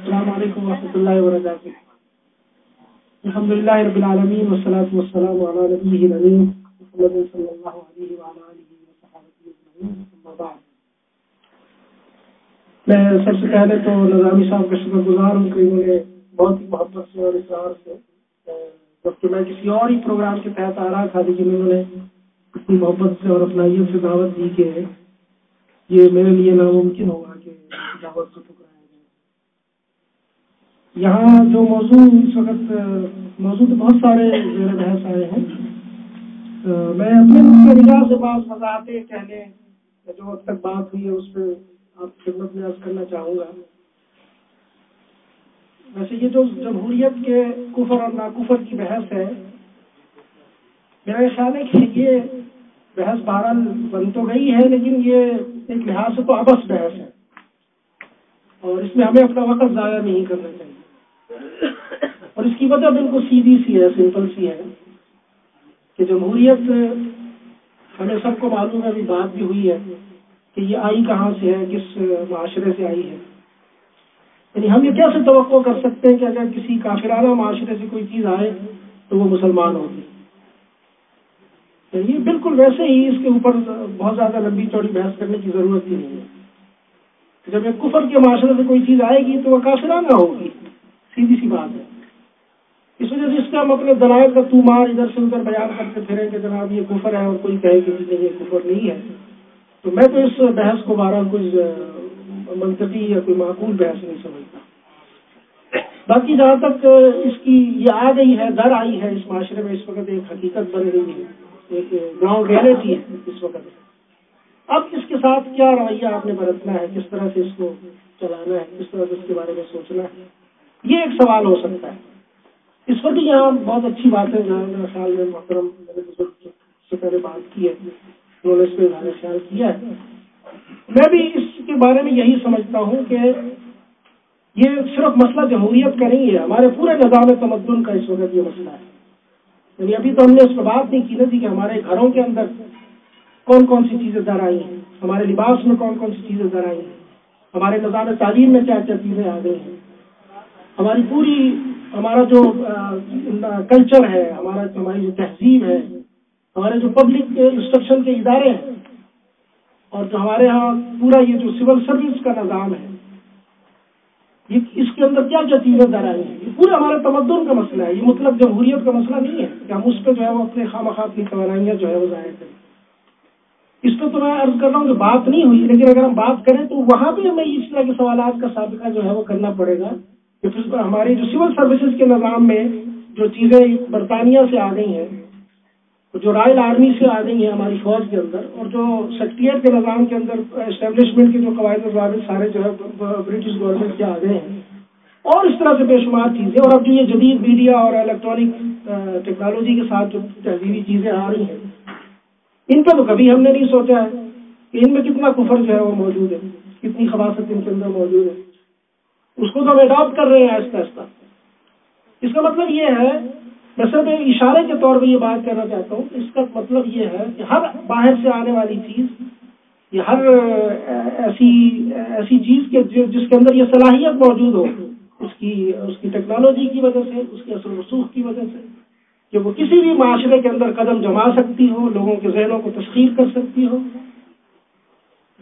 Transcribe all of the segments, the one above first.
السلام علیکم ورحمۃ اللہ وبرکاتہ۔ الحمد للہ رب العالمین والصلاة والسلام على نبیہ الامین محمد صلی اللہ علیہ وعلى آلہ وصحبہ اجمعین میں سب سے پہلے تو نظامی صاحب کا شکر گزار ہوں کہ انہوں نے بہت ہی محبت سے اور اصرار سے جبکہ میں کسی اور ہی پروگرام کے تحت آ رہا تھا، لیکن انہوں نے اتنی محبت سے اور اپنائیت سے دعوت دی کہ یہ میرے لیے ناممکن ہوگا کہ دعوت کو ٹھکرایا یہاں جو موضوع اس وقت، موضوع تو بہت سارے زیر بحث آئے ہیں۔ میں اپنے کے سے بعض وضاحتیں کہنے جو اب تک بات ہوئی ہے، اس پہ آپ خدمت میں عرض کرنا چاہوں گا۔ ویسے یہ جو جمہوریت کے کفر اور ناکفر کی بحث ہے میرا خیال ہے کہ یہ بحث بہرحال بن تو گئی ہے، لیکن یہ ایک لحاظ سے تو ابس بحث ہے۔ اور اس میں ہمیں اپنا وقت ضائع نہیں کرنا چاہیے۔ اور اس کی وجہ بالکل سیدھی سی ہے سمپل سی ہے کہ جمہوریت، ہمیں سب کو معلوم ہے، ابھی بات بھی ہوئی ہے کہ یہ آئی کہاں سے ہے، کس معاشرے سے آئی ہے۔ یعنی ہم یہ کیسے توقع کر سکتے ہیں کہ اگر کسی کافرانہ معاشرے سے کوئی چیز آئے تو وہ مسلمان ہوگی؟ یعنی یہ بالکل ویسے ہی اس کے اوپر بہت زیادہ لمبی چوڑی بحث کرنے کی ضرورت ہی نہیں ہے۔ جب ایک کفر کے معاشرے سے کوئی چیز آئے گی تو وہ کافرانہ ہوگی۔ سیدھی سی بات ہے۔ اس وجہ سے اس کا ہم اپنے دلائل کا تمار ادھر سے ادھر بیان کرتے پھریں کہ جناب یہ کفر ہے اور کوئی کہے کہ جی یہ کفر نہیں ہے۔ تو میں تو اس بحث کو بارہ کوئی منطقی یا کوئی معقول بحث نہیں سمجھتا۔ باقی جہاں تک اس کی یہ آ گئی ہے، در آئی ہے اس معاشرے میں، اس وقت ایک حقیقت بن گئی ہے۔ ایک گراؤنڈ ریئلٹی ہے اس وقت۔ اب اس کے ساتھ کیا رویہ آپ نے برتنا ہے؟ کس طرح سے اس کو چلانا ہے؟ کس طرح سے اس کے بارے میں سوچنا ہے؟ یہ ایک سوال ہو سکتا ہے۔ اس پر بھی یہاں بہت اچھی بات ہے جہاں میرے خیال میں محترم سے پہلے بات کی ہے، انہوں نے اس پہ اظہار خیال کیا ہے۔ میں بھی اس کے بارے میں یہی سمجھتا ہوں کہ یہ صرف مسئلہ جمہوریت کا نہیں ہے، ہمارے پورے نظام تمدن کا اس وقت یہ مسئلہ ہے۔ یعنی ابھی تو ہم نے اس پہ بات نہیں کی نا تھی کہ ہمارے گھروں کے اندر کون کون سی چیزیں در آئی ہیں، ہمارے لباس میں کون کون سی چیزیں در آئی ہیں، ہمارے نظام تعلیم میں کیا کیا چیزیں آ گئی ہیں۔ ہماری پوری، ہمارا جو کلچر ہے، ہمارا، ہماری جو تہذیب ہے، ہمارے جو پبلک انسٹرکشن کے ادارے ہیں، اور جو ہمارے ہاں پورا یہ جو سول سروس کا نظام ہے، یہ اس کے اندر کیا کیا چیزیں در ہیں؟ یہ پورے ہمارے تمدن کا مسئلہ ہے، یہ مطلب جمہوریت کا مسئلہ نہیں ہے کہ ہم اس پہ جو ہے وہ اپنے خام خواہ کی توانائیاں جو ہے وہ ظاہر کریں۔ اس پہ تو میں عرض کر رہا ہوں کہ بات نہیں ہوئی، لیکن اگر ہم بات کریں تو وہاں بھی ہمیں اس طرح کے سوالات کا سابقہ جو ہے وہ کرنا پڑے گا۔ ہماری جو سول سروسز کے نظام میں جو چیزیں برطانیہ سے آ گئی ہیں، جو رائل آرمی سے آ گئی ہیں ہماری فوج کے اندر اور جو سیکٹریٹ کے نظام کے اندر اسٹیبلشمنٹ کے جو قواعد ضوابط سارے جو ہے برٹش گورنمنٹ کے آ گئے ہیں۔ اور اس طرح سے بے شمار چیزیں، اور اب جو یہ جدید میڈیا اور الیکٹرانک ٹیکنالوجی کے ساتھ جو تہذیبی چیزیں آ رہی ہیں، ان پہ تو کبھی ہم نے نہیں سوچا ہے کہ ان میں کتنا کفر جو ہے وہ موجود ہے، کتنی خباصت ان کے اندر موجود ہے۔ اس کو تو ہم اڈاپٹ کر رہے ہیں آہستہ آہستہ۔ اس کا مطلب یہ ہے، میں صرف ایک اشارے کے طور پہ یہ بات کرنا چاہتا ہوں، اس کا مطلب یہ ہے کہ ہر باہر سے آنے والی چیز، یہ ہر ایسی ایسی چیز کے جس کے اندر یہ صلاحیت موجود ہو، اس کی اس کی ٹیکنالوجی کی وجہ سے، اس کے اثر رسوخ کی وجہ سے، کہ وہ کسی بھی معاشرے کے اندر قدم جما سکتی ہو، لوگوں کے ذہنوں کو تسخیر کر سکتی ہو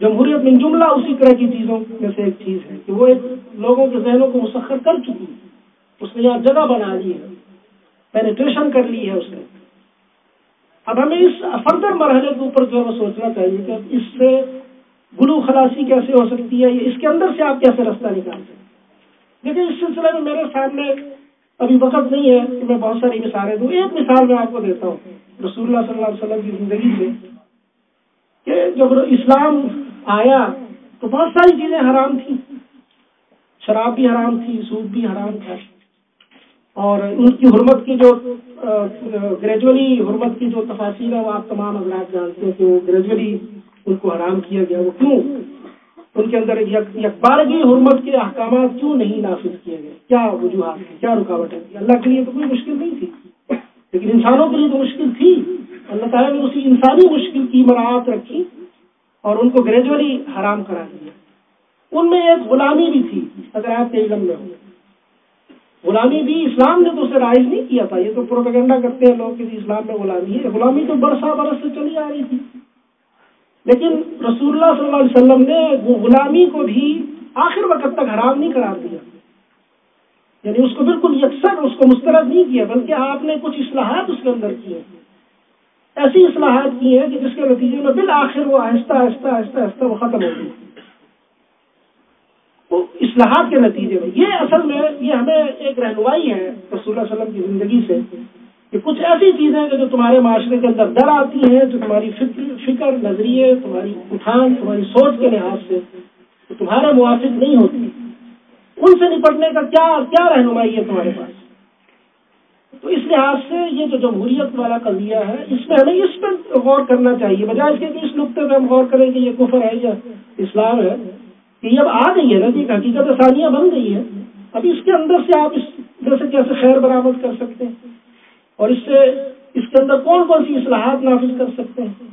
جمہوریت من جملہ اسی طرح کی چیزوں میں سے ایک چیز ہے کہ وہ ایک لوگوں کے ذہنوں کو مسخر کر چکی ہے۔ اس نے یہاں جگہ بنا لی ہے۔ پینیٹریشن کر لی ہے اس نے۔ اب ہمیں اس فردر مرحلے کے اوپر جو ہے وہ سوچنا چاہیے کہ اس سے گلو خلاصی کیسے ہو سکتی ہے؟ اس کے اندر سے آپ کیسے رستہ نکال سکتے لیکن اس سلسلے میں میرے سامنے ابھی وقت نہیں ہے کہ میں بہت ساری مثالیں دوں۔ ایک مثال میں آپ کو دیتا ہوں۔ رسول اللہ صلی اللہ علیہ وسلم کی زندگی سے کہ جب اسلام آیا تو بہت ساری چیزیں حرام تھیں۔ شراب بھی حرام تھی، سود بھی حرام تھا۔ اور ان کی حرمت کی جو گریجولی حرمت کی جو تفاصیل ہے وہ آپ تمام حضرات جانتے ہیں کہ وہ گریجولی ان کو حرام کیا گیا۔ وہ کیوں؟ ان کے اندر یکبارگی حرمت کے احکامات کیوں نہیں نافذ کیے گئے؟ کیا وجوہات کیا رکاوٹ ہے اللہ کے لیے تو کوئی مشکل نہیں تھی۔ لیکن انسانوں کے لیے تو مشکل تھی۔ اللہ تعالیٰ نے اسی انسانی مشکل کی مراعات رکھی۔ اور ان کو گریجولی حرام کرا دیا۔ ان میں ایک غلامی بھی تھی، اگر آپ کے علم میں ہو غلامی بھی اسلام نے تو اسے رائج نہیں کیا تھا، یہ تو پروپیگنڈا کرتے ہیں لوگ کہ جی اسلام میں غلامی ہے۔ غلامی تو برسا برس سے چلی آ رہی تھی۔ لیکن رسول اللہ صلی اللہ علیہ وسلم نے وہ غلامی کو بھی آخر وقت تک حرام نہیں قرار دیا۔ یعنی اس کو بالکل یکسر اس کو مسترد نہیں کیا، بلکہ آپ نے کچھ اصلاحات اس کے اندر کیے۔ ایسی اصلاحات کی ہیں کہ جس کے نتیجے میں بالآخر وہ آہستہ آہستہ آہستہ آہستہ وہ ختم ہو گئی اصلاحات کے نتیجے میں۔ یہ اصل میں یہ ہمیں ایک رہنمائی ہے رسول اللہ علیہ وسلم کی زندگی سے کہ کچھ ایسی چیزیں جو تمہارے معاشرے کے اندر ڈر آتی ہیں، جو تمہاری فکر فکر، نظریے، تمہاری اٹھان، تمہاری سوچ کے لحاظ سے تمہارے موافق نہیں ہوتی۔ ان سے نپٹنے کا کیا کیا رہنمائی ہے تمہارے پاس؟ لحاظ سے یہ جو جمہوریت والا قضیہ ہے، اس میں ہمیں اس پہ غور کرنا چاہیے، بجائے اس کے کہ اس نقطے پہ ہم غور کریں کہ یہ کفر ہے یا اسلام ہے۔ کہ یہ اب آ گئی ہے نا جی حقیقت ثانیہ بن گئی ہے۔ اب اس کے اندر سے آپ اس جیسے کیسے خیر برآمد کر سکتے ہیں؟ اور اس سے، اس کے اندر کون کون سی اصلاحات نافذ کر سکتے ہیں؟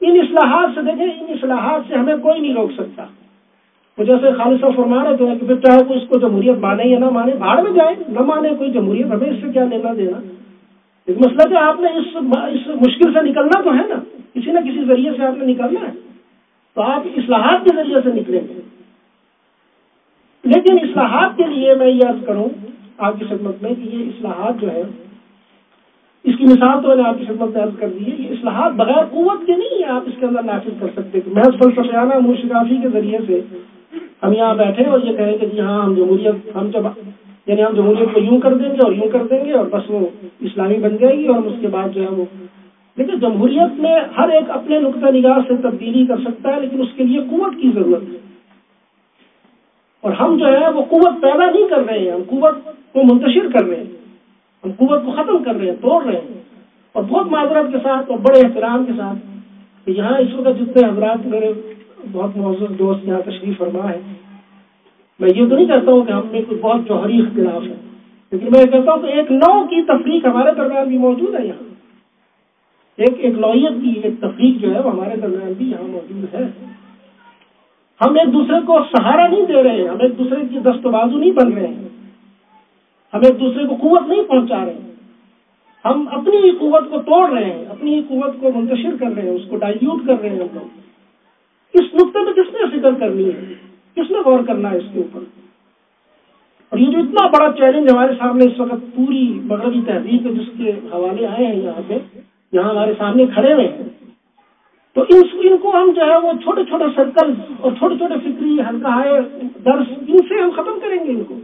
ان اصلاحات سے دیکھیں، ان اصلاحات سے ہمیں کوئی نہیں روک سکتا۔ وہ جیسے خالص فرما رہے تھے کہ پھر چاہے کوئی اس کو جمہوریت مانے یا نہ مانے، بھاڑ میں جائے، نہ مانے کوئی جمہوریت، ہمیں اس سے کیا لینا دینا؟ ایک مسئلہ کہ آپ نے اس اس مشکل سے نکلنا تو ہے نا، کسی نہ کسی ذریعے سے آپ نے نکلنا ہے۔ تو آپ اصلاحات کے ذریعے سے نکلیں گے۔ لیکن اصلاحات کے لیے میں یہ عرض کروں آپ کی خدمت میں کہ یہ اصلاحات جو ہے اس کی مثال تو میں نے آپ کی خدمت میں عرض کر دی ہے، یہ اصلاحات بغیر قوت کے نہیں ہے آپ اس کے اندر نافذ کر سکتے۔ کہ محض فلسفیانہ مرشدافی کے ذریعے سے ہم یہاں بیٹھے اور یہ کہیں کہ جی ہاں ہم جمہوریت، ہم جب یعنی ہم جمہوریت کو یوں کر دیں گے اور یوں کر دیں گے اور بس وہ اسلامی بن جائے گی اور اس کے بعد جو ہے وہ لیکن جمہوریت میں ہر ایک اپنے نقطۂ نگاہ سے تبدیلی کر سکتا ہے لیکن اس کے لیے قوت کی ضرورت ہے۔ اور ہم جو ہے وہ قوت پیدا نہیں کر رہے ہیں، ہم قوت کو منتشر کر رہے ہیں، ہم قوت کو ختم کر رہے ہیں، توڑ رہے ہیں۔ اور بہت معذرت کے ساتھ اور بڑے احترام کے ساتھ کہ یہاں اس وقت جتنے حضرات میرے بہت معذر دوست یہاں تشریف فرما ہے۔ میں یہ تو نہیں کہتا ہوں کہ ہم میں کوئی بہت جوہری اختلاف ہے لیکن میں یہ کہتا ہوں کہ ایک نو کی تفریق ہمارے درمیان بھی موجود ہے یہاں۔ ایک ایک نوعیت کی ایک تفریق جو ہے وہ ہمارے درمیان بھی یہاں موجود ہے۔ ہم ایک دوسرے کو سہارا نہیں دے رہے ہیں ہم ایک دوسرے کی دست بازو نہیں بن رہے۔ ہیں ہم ایک دوسرے کو قوت نہیں پہنچا رہے۔ ہم اپنی ہی قوت کو توڑ رہے ہیں، اپنی ہی قوت کو منتشر کر رہے ہیں، اس کو ڈائیوٹ کر رہے ہیں ہم لوگ۔ اس نقطے میں کس نے فکر کرنی ہے؟ کس نے غور کرنا ہے اس کے اوپر؟ اور یہ جو اتنا بڑا چیلنج ہمارے سامنے اس وقت پوری مغربی تہذیب جس کے حوالے آئے ہیں یہاں پہ، یہاں ہمارے سامنے کھڑے ہوئے ہیں۔ تو ان کو ہم جو ہے وہ چھوٹے چھوٹے سرکل اور چھوٹے چھوٹے فکری ہلکا ہے درس، ان سے ہم ختم کریں گے ان کو۔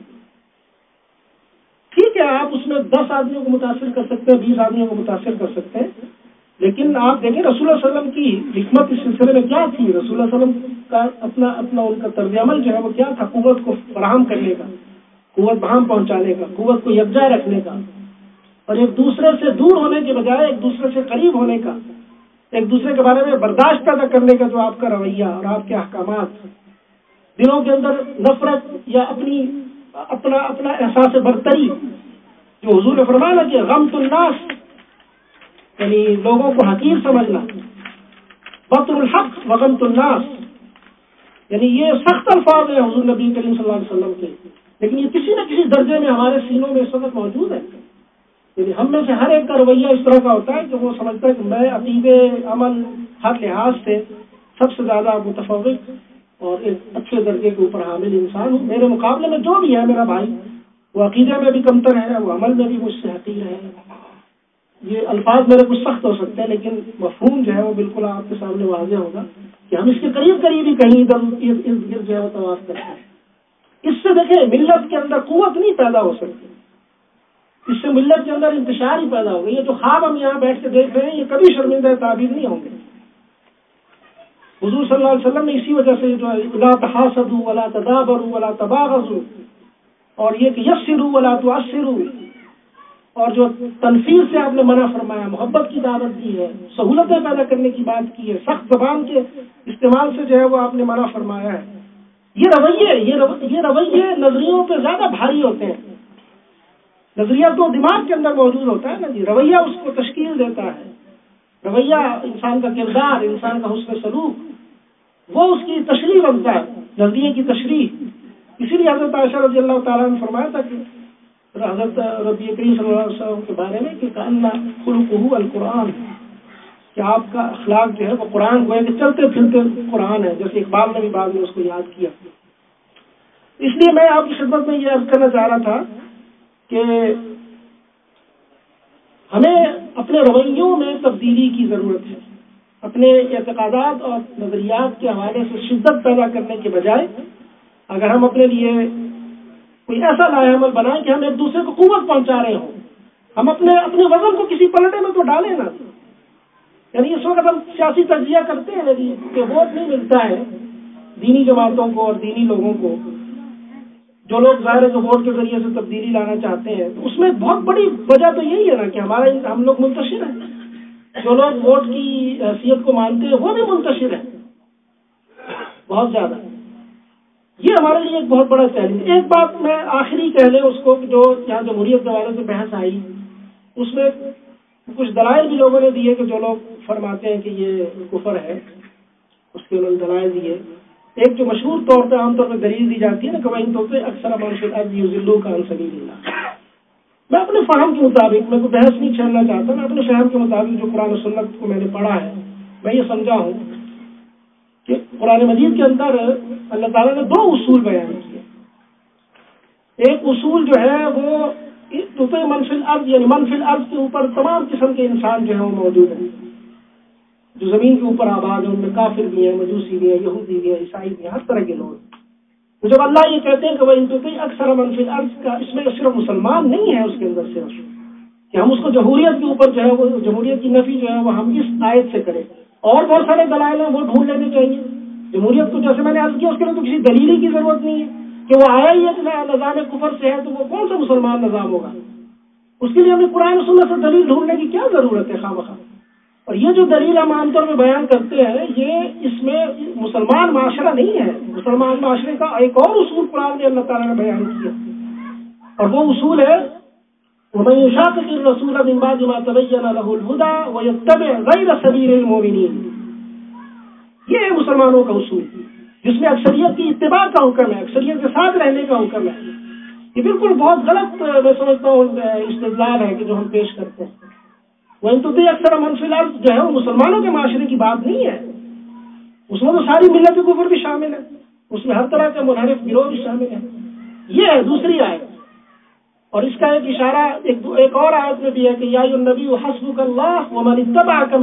ٹھیک ہے، آپ اس میں دس آدمیوں کو متاثر کر سکتے ہیں، بیس آدمیوں کو متاثر کر سکتے ہیں۔ لیکن آپ دیکھیں رسول اللہ علیہ وسلم کی حکمت اس سلسلے میں کیا تھی؟ رسول اللہ علیہ وسلم کا اپنا اپنا ان کا طرز عمل جو ہے وہ کیا تھا؟ قوت کو فراہم کرنے کا، قوت بہام پہنچانے کا، قوت کو یکجا رکھنے کا۔ اور ایک دوسرے سے دور ہونے کے بجائے ایک دوسرے سے قریب ہونے کا، ایک دوسرے کے بارے میں برداشت پیدا کرنے کا جو آپ کا رویہ اور آپ کے احکامات۔ دلوں کے اندر نفرت یا اپنی، اپنا اپنا احساس برتری۔ جو حضور نے فرمایا کہ غم الناس یعنی لوگوں کو حقیر سمجھنا۔ بطر الحق وغم الناس۔ یعنی یہ سخت الفاظ ہیں حضور نبی کریم صلی اللہ علیہ وسلم کے۔ لیکن یہ کسی نہ کسی درجے میں ہمارے سینوں میں اس وقت موجود ہے۔ یعنی ہم میں سے ہر ایک کا رویہ اس طرح کا ہوتا ہے کہ وہ سمجھتا ہے کہ میں عقیدے عمل ہر لحاظ سے سب سے زیادہ متفق اور ایک اچھے درجے کے اوپر حامل انسان ہوں۔ میرے مقابلے میں جو بھی ہے، میرا بھائی، وہ عقیدے میں بھی کمتر ہے، وہ عمل میں بھی مجھ سے حقیر ہے۔ یہ الفاظ میرے کچھ سخت ہو سکتے ہیں، لیکن مفہوم جو ہے وہ بالکل آپ کے سامنے واضح ہوگا کہ ہم اس کے قریب قریب ہی کہیں ادھر ارد گرد جو ہے وہ تواز کرتے ہیں۔ اس سے دیکھیں، ملت کے اندر قوت نہیں پیدا ہو سکتی۔ اس سے ملت کے اندر انتشار ہی پیدا ہوگا یہ جو خواب ہم یہاں بیٹھ کے دیکھ رہے ہیں، یہ کبھی شرمندہ تعبیر نہیں ہوں گے۔ حضور صلی اللہ علیہ وسلم نے اسی وجہ سے جو ہے تحاسد ولا تدابر ولا تباغ اور یہ کہ یسرو ولا تو اور جو تنفیر سے آپ نے منع فرمایا، محبت کی دعوت دی ہے، سہولتیں پیدا کرنے کی بات کی ہے، سخت زبان کے استعمال سے جو ہے وہ آپ نے منع فرمایا ہے۔ یہ رویے یہ رویے نظریوں پہ زیادہ بھاری ہوتے ہیں۔ نظریہ تو دماغ کے اندر موجود ہوتا ہے نا جی رویہ اس کو تشکیل دیتا ہے۔ رویہ انسان کا کردار، انسان کا حسن سلوک، وہ اس کی تشریح بنتا ہے نزدیے کی تشریح۔ اسی لیے حضرت عائشہ رضی اللہ تعالیٰ نے فرمایا تھا کہ حضرت ربی کریم صلی اللہ علیہ وسلم کے بارے میں کہ خلق القرآن۔ کہ آپ کا اخلاق جو ہے وہ قرآن کو ہے کہ چلتے پھرتے قرآن ہے، جیسے اقبال نے بھی بعد میں اس کو یاد کیا۔ اس لیے میں آپ کی خدمت میں یہ عرض کرنا چاہ رہا تھا کہ ہمیں اپنے رویوں میں تبدیلی کی ضرورت ہے۔ اپنے اعتقادات اور نظریات کے حوالے سے شدت پیدا کرنے کے بجائے اگر ہم اپنے لیے کوئی ایسا لاہ عمل بنائیں کہ ہم ایک دوسرے کو قوت پہنچا رہے ہوں۔ ہم اپنے اپنے وزن کو کسی پلٹے میں تو ڈالیں نا یعنی اس وقت ہم سیاسی تجزیہ کرتے ہیں یعنی کہ ووٹ نہیں ملتا ہے دینی جماعتوں کو اور دینی لوگوں کو۔ جو لوگ ظاہر کے ووٹ کے ذریعے سے تبدیلی لانا چاہتے ہیں۔ اس میں بہت بڑی وجہ تو یہی ہے نا کہ ہمارا ہم لوگ منتشر ہیں۔ جو لوگ ووٹ کی حیثیت کو مانتے ہیں وہ بھی منتشر ہیں۔ بہت زیادہ۔ یہ ہمارے لیے ایک بہت بڑا چیلنج ایک بات میں آخری کہہ لیں اس کو جو یہاں جمہوریت کے حوالے سے بحث آئی، اس میں کچھ دلائل بھی لوگوں نے دیے کہ جو لوگ فرماتے ہیں کہ یہ کفر ہے، اس کے انہوں نے دلائل دیے۔ ایک جو مشہور طور پہ عام طور پہ دلیل دی جاتی ہے نا کبھی طور پہ، اکثر ذلو کا انصبی میں اپنے فہم کے مطابق، میں کوئی بحث نہیں چھیڑنا چاہتا، میں اپنے فہم کے مطابق جو قرآن و سنت کو میں نے پڑھا ہے، میں یہ سمجھا ہوں۔ قرآن مجید کے اندر اللہ تعالیٰ نے دو اصول بیان کیے۔ ایک اصول جو ہے وہ منفل عرض یعنی منفل عرض کے اوپر تمام قسم کے انسان جو ہے وہ موجود ہیں۔ جو زمین کے اوپر آباد ہیں، ان میں کافر بھی ہیں، مجوسی بھی ہیں، یہودی بھی ہیں، عیسائی بھی ہیں، ہر طرح کے لوگ تو جب اللہ یہ کہتے ہیں کہ وہ ان اکثر منفل عرض کا اس میں صرف مسلمان نہیں ہے اس کے اندر صرف، کہ ہم اس کو جمہوریت کے اوپر جو ہے وہ، جمہوریت کی نفی جو ہے وہ ہم اس آیت سے کریں۔ اور بہت سارے دلائل ہیں، وہ ڈھونڈ لینے چاہیے۔ جمہوریت کو جیسے میں نے عرض کیا، اس کے لیے تو کسی دلیل کی ضرورت نہیں ہے کہ وہ آیا ہی ہے نظام کفر سے ہے تو وہ کون سا مسلمان نظام ہوگا؟ اس کے لیے ہمیں قرآن سننے سے دلیل ڈھونڈنے کی کیا ضرورت ہے خواہ خواہ؟ اور یہ جو دلیل ہم عام طور پہ بیان کرتے ہیں، یہ اس میں مسلمان معاشرہ نہیں ہے۔ مسلمان معاشرے کا ایک اور اصول قرآن میں اللہ تعالیٰ نے بیان کیا۔ اور وہ اصول ہے رسول یہ ہے مسلمانوں کا اصول، جس میں اکثریت کی اتباع کا حکم ہے، اکثریت کے ساتھ رہنے کا حکم ہے۔ یہ بالکل بہت غلط، میں سمجھتا ہوں، استدلال ہے کہ جو ہم پیش کرتے ہیں۔ وہ انتظار اکثر منفی جو ہے، وہ مسلمانوں کے معاشرے کی بات نہیں ہے۔ اس میں تو ساری ملت کے اوپر بھی شامل ہے۔ اس میں ہر طرح کے منحرف گروہ بھی شامل ہے یہ ہے دوسری آیت۔ اور اس کا ایک اشارہ، ایک ایک اور آیت میں بھی ہے کہ یا نبی حسب اللہ وہ ہماری تباہ کا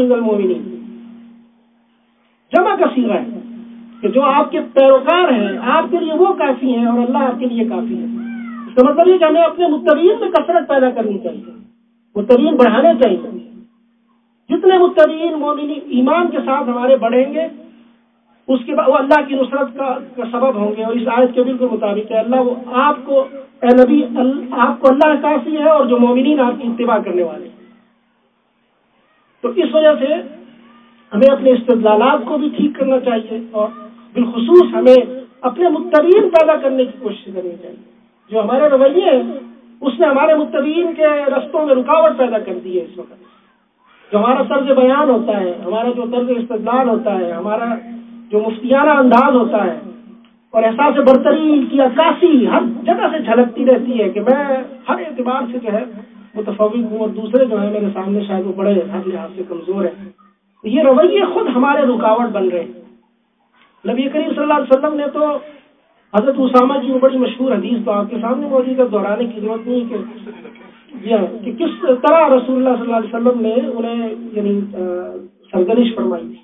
جمع کا سیرا ہے کہ جو آپ کے پیروکار ہیں، آپ کے لیے وہ کافی ہیں اور اللہ آپ کے لیے کافی ہے اس کا مطلب یہ کہ ہمیں اپنے مترین میں کثرت پیدا کرنی چاہیے۔ مترین بڑھانے چاہیے۔ جتنے مترین مومنی ایمان کے ساتھ ہمارے بڑھیں گے، اس کے بعد وہ اللہ کی نصرت کا سبب ہوں گے۔ اور اس آیت کے بالکل مطابق ہے، اللہ وہ آپ کو اے نبی آپ کو اللہ کافی ہے اور جو مومنین آپ کی اتباع کرنے والے۔ تو اس وجہ سے ہمیں اپنے استدلالات کو بھی ٹھیک کرنا چاہیے اور بالخصوص ہمیں اپنے متبین پیدا کرنے کی کوشش کرنی چاہیے۔ جو ہمارے رویے ہیں، اس نے ہمارے متبین کے رستوں میں رکاوٹ پیدا کر دی ہے اس وقت۔ جو ہمارا طرز بیان ہوتا ہے، ہمارا جو طرز استدلال ہوتا ہے، ہمارا جو مفتیانہ انداز ہوتا ہے، اور احساس برتری کی عکاسی ہر جگہ سے جھلکتی رہتی ہے کہ میں ہر اعتبار سے جو ہے متفق ہوں اور دوسرے جو ہے میرے سامنے شاید وہ بڑے ہر لحاظ سے کمزور ہیں۔ یہ رویے خود ہمارے رکاوٹ بن رہے ہیں۔ نبی کریم صلی اللہ علیہ وسلم نے تو حضرت اسامہ کی وہ بڑی مشہور حدیث تو آپ کے سامنے موجود ہے دہرانے کی ضرورت نہیں کہ کہ کس طرح رسول اللہ صلی اللہ علیہ وسلم نے انہیں یعنی سرگرش فرمائی تھی۔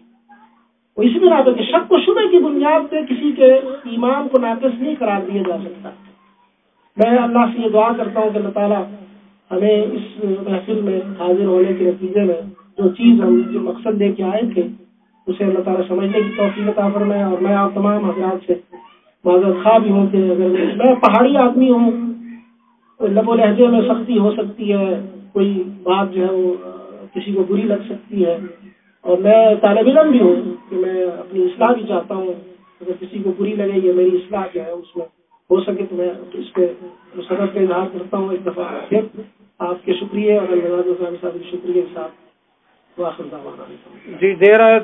وہ اسی بنا پہ کہ شک و شبے کی بنیاد پہ کسی کے ایمان کو ناقص نہیں قرار دیا جا سکتا۔ میں اللہ سے یہ دعا کرتا ہوں کہ اللہ تعالیٰ ہمیں اس محفل میں حاضر ہونے کے نتیجے میں جو چیز ہم جو مقصد لے کے آئے تھے، اسے اللہ تعالیٰ سمجھنے کی توفیق عطا فرمائے اور میں آپ تمام حضرات سے معذرت خواہ بھی ہوں کہ اگر میں پہاڑی آدمی ہوں، لب و لہجے میں سختی ہو سکتی ہے، کوئی بات جو ہے وہ کسی کو بری لگ سکتی ہے اور میں طالب علم بھی ہوں کہ میں اپنی اصلاح بھی چاہتا ہوں۔ اگر کسی کو بری لگے یا میری اصلاح جو ہے، اس میں ہو سکے تو میں اس پہ مسرت کا اظہار کرتا ہوں۔ ایک دفعہ پھر آپ کے شکریہ اور اللہ صاحب شکریہ کے ساتھ جی دے رہا ہے۔